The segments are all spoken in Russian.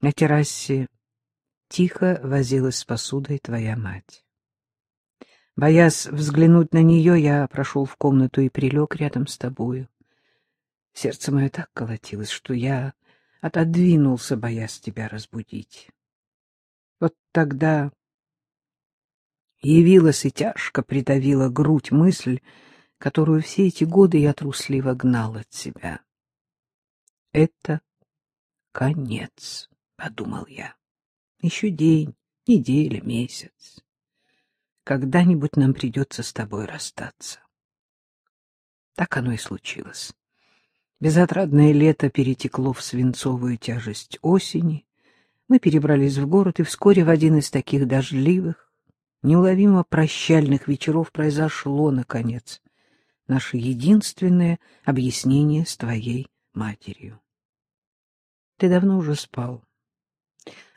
На террасе тихо возилась с посудой твоя мать. Боясь взглянуть на нее, я прошел в комнату и прилег рядом с тобою. Сердце мое так колотилось, что я отодвинулся, боясь тебя разбудить. Вот тогда явилась и тяжко придавила грудь мысль, которую все эти годы я трусливо гнал от себя. Это конец, — подумал я. Еще день, неделя, месяц. Когда-нибудь нам придется с тобой расстаться. Так оно и случилось. Безотрадное лето перетекло в свинцовую тяжесть осени. Мы перебрались в город, и вскоре в один из таких дождливых, неуловимо прощальных вечеров произошло, наконец, наше единственное объяснение с твоей матерью. Ты давно уже спал,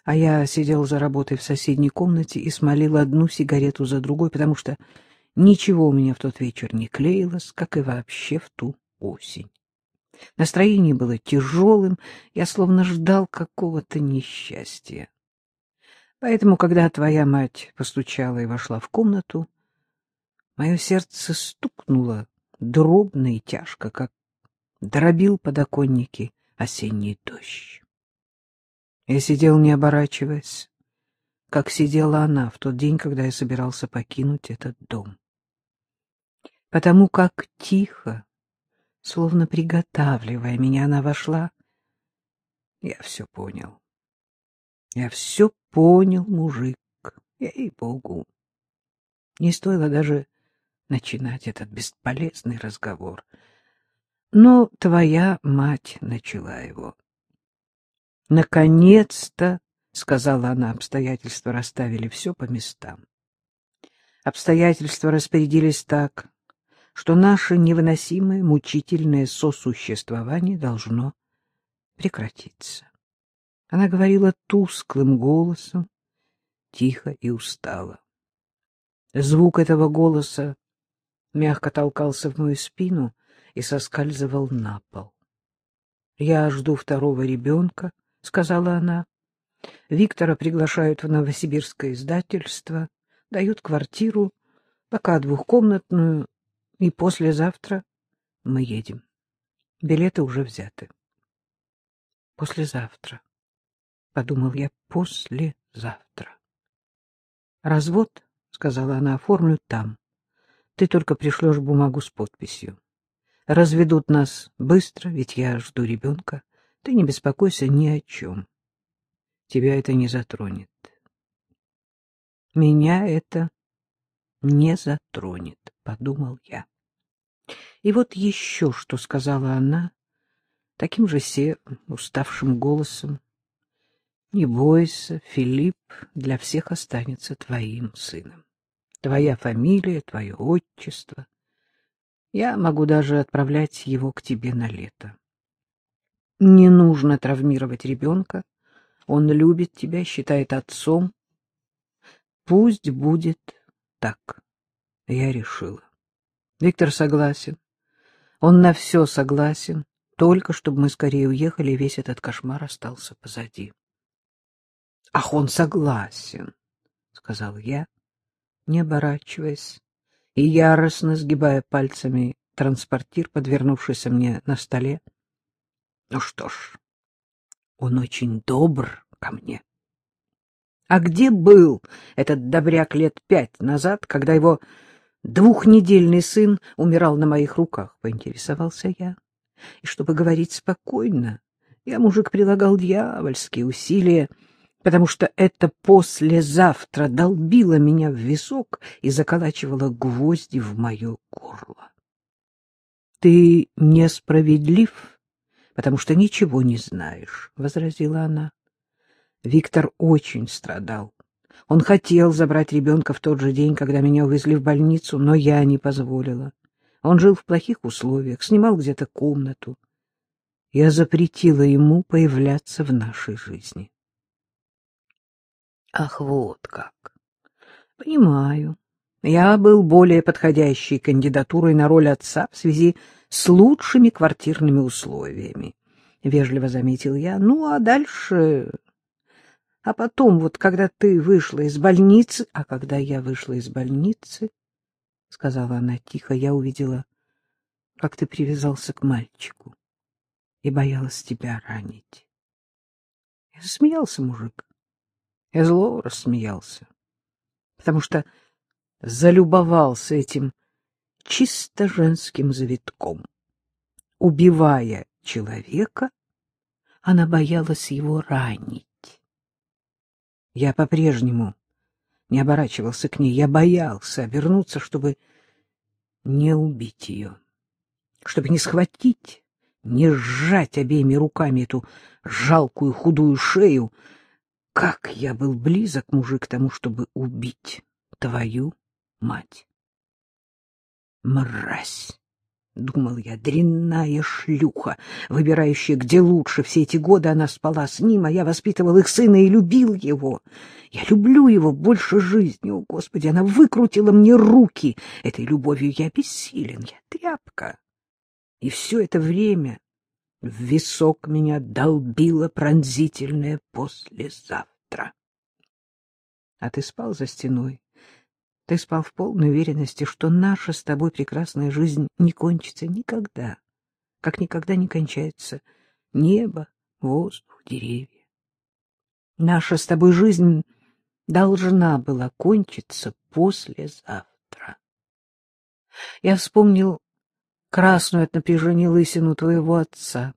а я сидел за работой в соседней комнате и смолил одну сигарету за другой, потому что ничего у меня в тот вечер не клеилось, как и вообще в ту осень. Настроение было тяжелым, я словно ждал какого-то несчастья. Поэтому, когда твоя мать постучала и вошла в комнату, мое сердце стукнуло дробно и тяжко, как дробил подоконники осенний дождь. Я сидел, не оборачиваясь, как сидела она в тот день, когда я собирался покинуть этот дом. Потому как тихо, словно приготавливая меня, она вошла, я все понял. Я все понял, мужик, ей-богу. Не стоило даже начинать этот бесполезный разговор. Но твоя мать начала его. «Наконец-то!» — сказала она, — обстоятельства расставили все по местам. Обстоятельства распорядились так, что наше невыносимое, мучительное сосуществование должно прекратиться. Она говорила тусклым голосом, тихо и устало. Звук этого голоса мягко толкался в мою спину и соскальзывал на пол. — Я жду второго ребенка, — сказала она. Виктора приглашают в новосибирское издательство, дают квартиру, пока двухкомнатную, и послезавтра мы едем. Билеты уже взяты. Послезавтра, — подумал я, — послезавтра. Развод, — сказала она, — оформлю там. Ты только пришлешь бумагу с подписью. Разведут нас быстро, ведь я жду ребенка. Ты не беспокойся ни о чем. Тебя это не затронет. Меня это не затронет, — подумал я. И вот еще что сказала она, таким же серым, уставшим голосом. Не бойся, Филипп для всех останется твоим сыном твоя фамилия, твое отчество. Я могу даже отправлять его к тебе на лето. Не нужно травмировать ребенка. Он любит тебя, считает отцом. Пусть будет так. Я решила. Виктор согласен. Он на все согласен, только чтобы мы скорее уехали, весь этот кошмар остался позади. — Ах, он согласен, — сказал я не оборачиваясь и яростно сгибая пальцами транспортир, подвернувшийся мне на столе. Ну что ж, он очень добр ко мне. А где был этот добряк лет пять назад, когда его двухнедельный сын умирал на моих руках, поинтересовался я. И чтобы говорить спокойно, я, мужик, прилагал дьявольские усилия, потому что это послезавтра долбило меня в висок и заколачивало гвозди в мое горло. — Ты несправедлив, потому что ничего не знаешь, — возразила она. Виктор очень страдал. Он хотел забрать ребенка в тот же день, когда меня увезли в больницу, но я не позволила. Он жил в плохих условиях, снимал где-то комнату. Я запретила ему появляться в нашей жизни. Ах, вот как. Понимаю. Я был более подходящей кандидатурой на роль отца в связи с лучшими квартирными условиями, — вежливо заметил я. Ну, а дальше А потом, вот когда ты вышла из больницы, а когда я вышла из больницы, — сказала она тихо, — я увидела, как ты привязался к мальчику и боялась тебя ранить. Я засмеялся, мужик. Я зло рассмеялся, потому что залюбовался этим чисто женским завитком. Убивая человека, она боялась его ранить. Я по-прежнему не оборачивался к ней. Я боялся обернуться, чтобы не убить ее, чтобы не схватить, не сжать обеими руками эту жалкую худую шею. Как я был близок, мужик, к тому, чтобы убить твою мать. Мразь! — думал я, — дрянная шлюха, выбирающая, где лучше. Все эти годы она спала с ним, а я воспитывал их сына и любил его. Я люблю его больше жизни, о Господи! Она выкрутила мне руки. Этой любовью я бессилен, я тряпка. И все это время в висок меня долбило пронзительное послезавтра. А ты спал за стеной, ты спал в полной уверенности, что наша с тобой прекрасная жизнь не кончится никогда, как никогда не кончается небо, воздух, деревья. Наша с тобой жизнь должна была кончиться послезавтра. Я вспомнил красную от напряжения лысину твоего отца,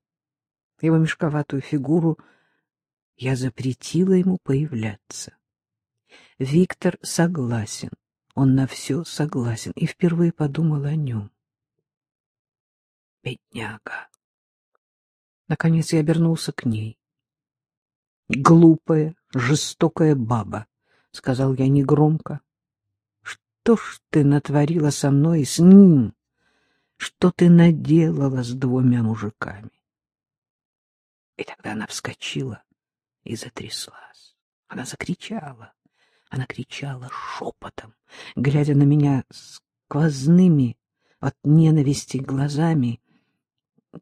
его мешковатую фигуру. Я запретила ему появляться. Виктор согласен. Он на все согласен и впервые подумал о нем. Бедняга. Наконец я обернулся к ней. Глупая, жестокая баба, — сказал я негромко. Что ж ты натворила со мной и с ним? Что ты наделала с двумя мужиками? И тогда она вскочила и затряслась. Она закричала. Она кричала шепотом, глядя на меня сквозными от ненависти глазами,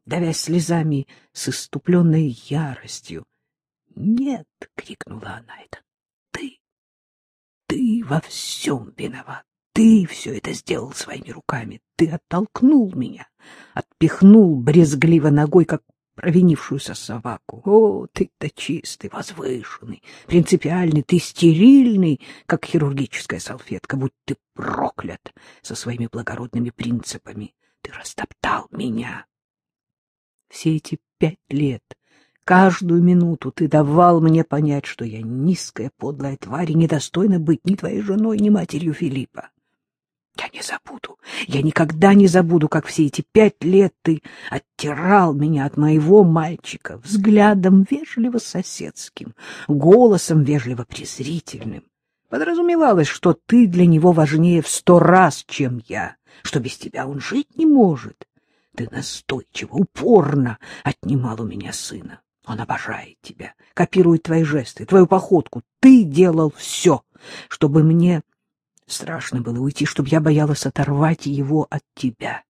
давясь слезами с иступленной яростью. — Нет! — крикнула она. — Это ты! Ты во всем виноват! Ты все это сделал своими руками! Ты оттолкнул меня, отпихнул брезгливо ногой, как провинившуюся собаку. О, ты-то чистый, возвышенный, принципиальный, ты стерильный, как хирургическая салфетка, будь ты проклят со своими благородными принципами. Ты растоптал меня. Все эти пять лет, каждую минуту ты давал мне понять, что я низкая, подлая тварь и недостойна быть ни твоей женой, ни матерью Филиппа. Я не забуду, я никогда не забуду, как все эти пять лет ты оттирал меня от моего мальчика взглядом вежливо соседским, голосом вежливо презрительным. Подразумевалось, что ты для него важнее в сто раз, чем я, что без тебя он жить не может. Ты настойчиво, упорно отнимал у меня сына. Он обожает тебя, копирует твои жесты, твою походку. Ты делал все, чтобы мне Страшно было уйти, чтобы я боялась оторвать его от тебя.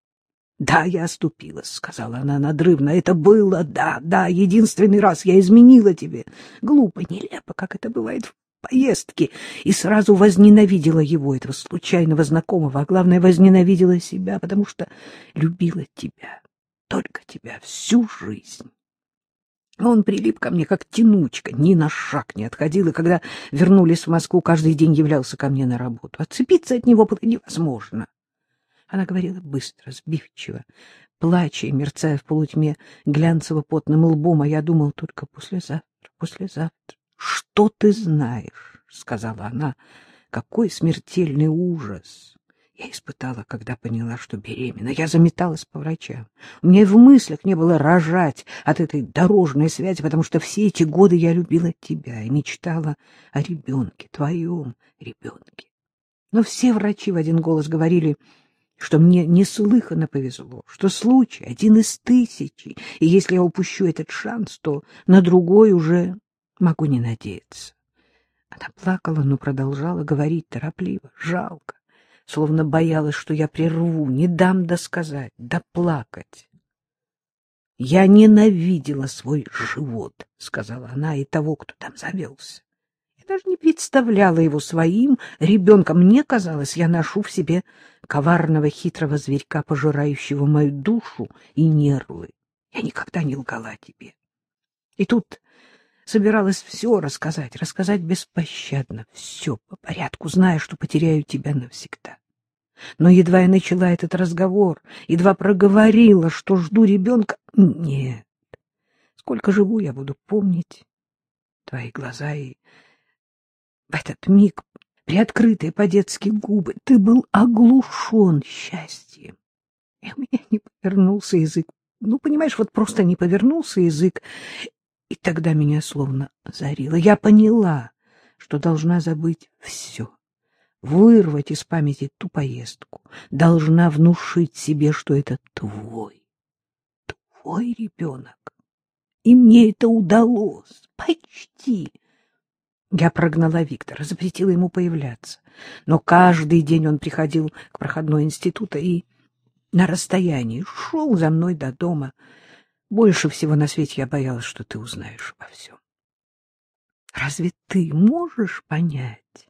— Да, я оступилась, — сказала она надрывно. — Это было, да, да, единственный раз я изменила тебе. Глупо, нелепо, как это бывает в поездке. И сразу возненавидела его, этого случайного знакомого, а главное, возненавидела себя, потому что любила тебя, только тебя, всю жизнь. Он прилип ко мне, как тянучка, ни на шаг не отходил, и когда вернулись в Москву, каждый день являлся ко мне на работу. Отцепиться от него было невозможно. Она говорила быстро, сбивчиво, плача и мерцая в полутьме глянцево-потным лбом, а я думал только послезавтра, послезавтра. — Что ты знаешь? — сказала она. — Какой смертельный ужас! Я испытала, когда поняла, что беременна. Я заметалась по врачам. У меня и в мыслях не было рожать от этой дорожной связи, потому что все эти годы я любила тебя и мечтала о ребенке, твоем ребенке. Но все врачи в один голос говорили, что мне неслыханно повезло, что случай один из тысячи, и если я упущу этот шанс, то на другой уже могу не надеяться. Она плакала, но продолжала говорить торопливо, жалко словно боялась, что я прерву, не дам досказать, доплакать. Я ненавидела свой живот, — сказала она, — и того, кто там завелся. Я даже не представляла его своим ребенком. Мне казалось, я ношу в себе коварного хитрого зверька, пожирающего мою душу и нервы. Я никогда не лгала тебе. И тут собиралась все рассказать, рассказать беспощадно, все по порядку, зная, что потеряю тебя навсегда. Но едва я начала этот разговор, едва проговорила, что жду ребенка... Нет, сколько живу, я буду помнить твои глаза и в этот миг приоткрытые по-детски губы. Ты был оглушен счастьем. И у меня не повернулся язык. Ну, понимаешь, вот просто не повернулся язык. И тогда меня словно озарило. Я поняла, что должна забыть все вырвать из памяти ту поездку, должна внушить себе, что это твой, твой ребенок. И мне это удалось, почти. Я прогнала Виктора, запретила ему появляться. Но каждый день он приходил к проходной института и на расстоянии шел за мной до дома. Больше всего на свете я боялась, что ты узнаешь обо всем. Разве ты можешь понять? —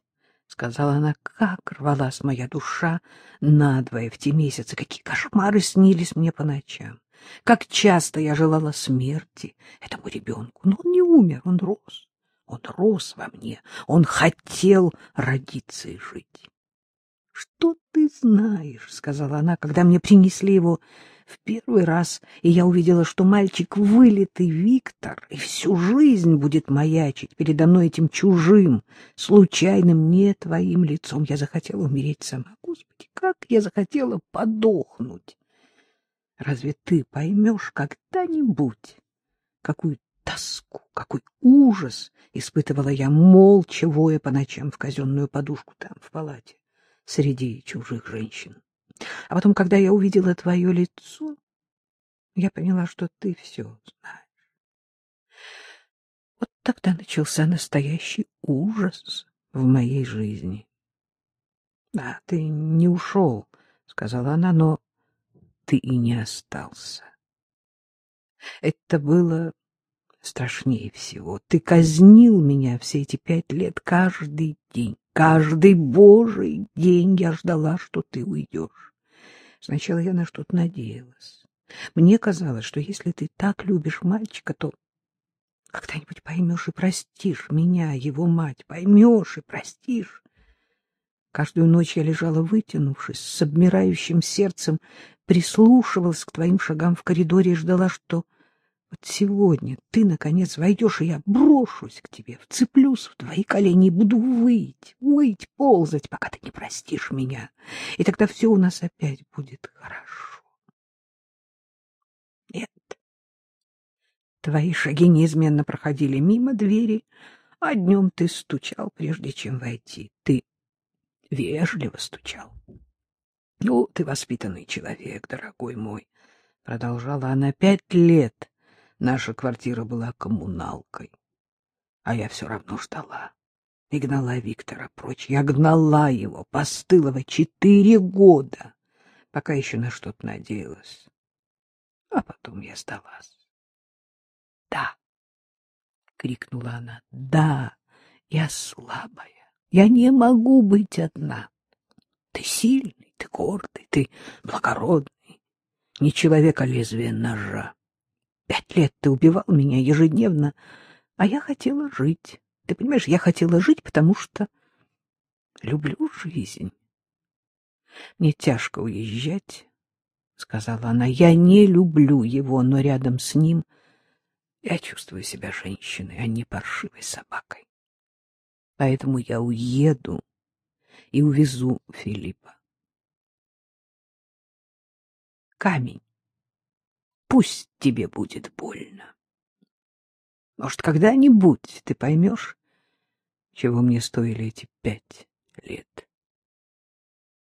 сказала она, — как рвалась моя душа надвое в те месяцы, какие кошмары снились мне по ночам, как часто я желала смерти этому ребенку. Но он не умер, он рос, он рос во мне, он хотел родиться и жить. — Что ты знаешь? — сказала она, когда мне принесли его в первый раз, и я увидела, что мальчик вылитый Виктор, и всю жизнь будет маячить передо мной этим чужим, случайным, не твоим лицом. Я захотела умереть сама. Господи, как я захотела подохнуть! Разве ты поймешь когда-нибудь, какую тоску, какой ужас испытывала я, молча воя по ночам в казенную подушку там, в палате, среди чужих женщин? А потом, когда я увидела твое лицо, я поняла, что ты все знаешь. Вот тогда начался настоящий ужас в моей жизни. — Да, ты не ушел, — сказала она, — но ты и не остался. Это было страшнее всего. Ты казнил меня все эти пять лет каждый день. Каждый божий день я ждала, что ты уйдешь. Сначала я на что-то надеялась. Мне казалось, что если ты так любишь мальчика, то когда-нибудь поймешь и простишь меня, его мать, поймешь и простишь. Каждую ночь я лежала вытянувшись, с обмирающим сердцем, прислушивалась к твоим шагам в коридоре и ждала, что вот сегодня ты, наконец, войдешь, и я брошусь к тебе, вцеплюсь в твои колени и буду выть, выть, ползать, пока ты не простишь меня. И тогда все у нас опять будет хорошо. Нет. Твои шаги неизменно проходили мимо двери, а днем ты стучал, прежде чем войти. Ты вежливо стучал. — Ну, ты воспитанный человек, дорогой мой, — продолжала она пять лет Наша квартира была коммуналкой, а я все равно ждала и гнала Виктора прочь. Я гнала его, постылого, четыре года, пока еще на что-то надеялась. А потом я сдалась. — Да, — крикнула она, — да, я слабая, я не могу быть одна. Ты сильный, ты гордый, ты благородный, не человек, а лезвие ножа. Пять лет ты убивал меня ежедневно, а я хотела жить. Ты понимаешь, я хотела жить, потому что люблю жизнь. Мне тяжко уезжать, — сказала она. Я не люблю его, но рядом с ним я чувствую себя женщиной, а не паршивой собакой. Поэтому я уеду и увезу Филиппа. Камень. Пусть тебе будет больно. Может, когда-нибудь ты поймешь, чего мне стоили эти пять лет.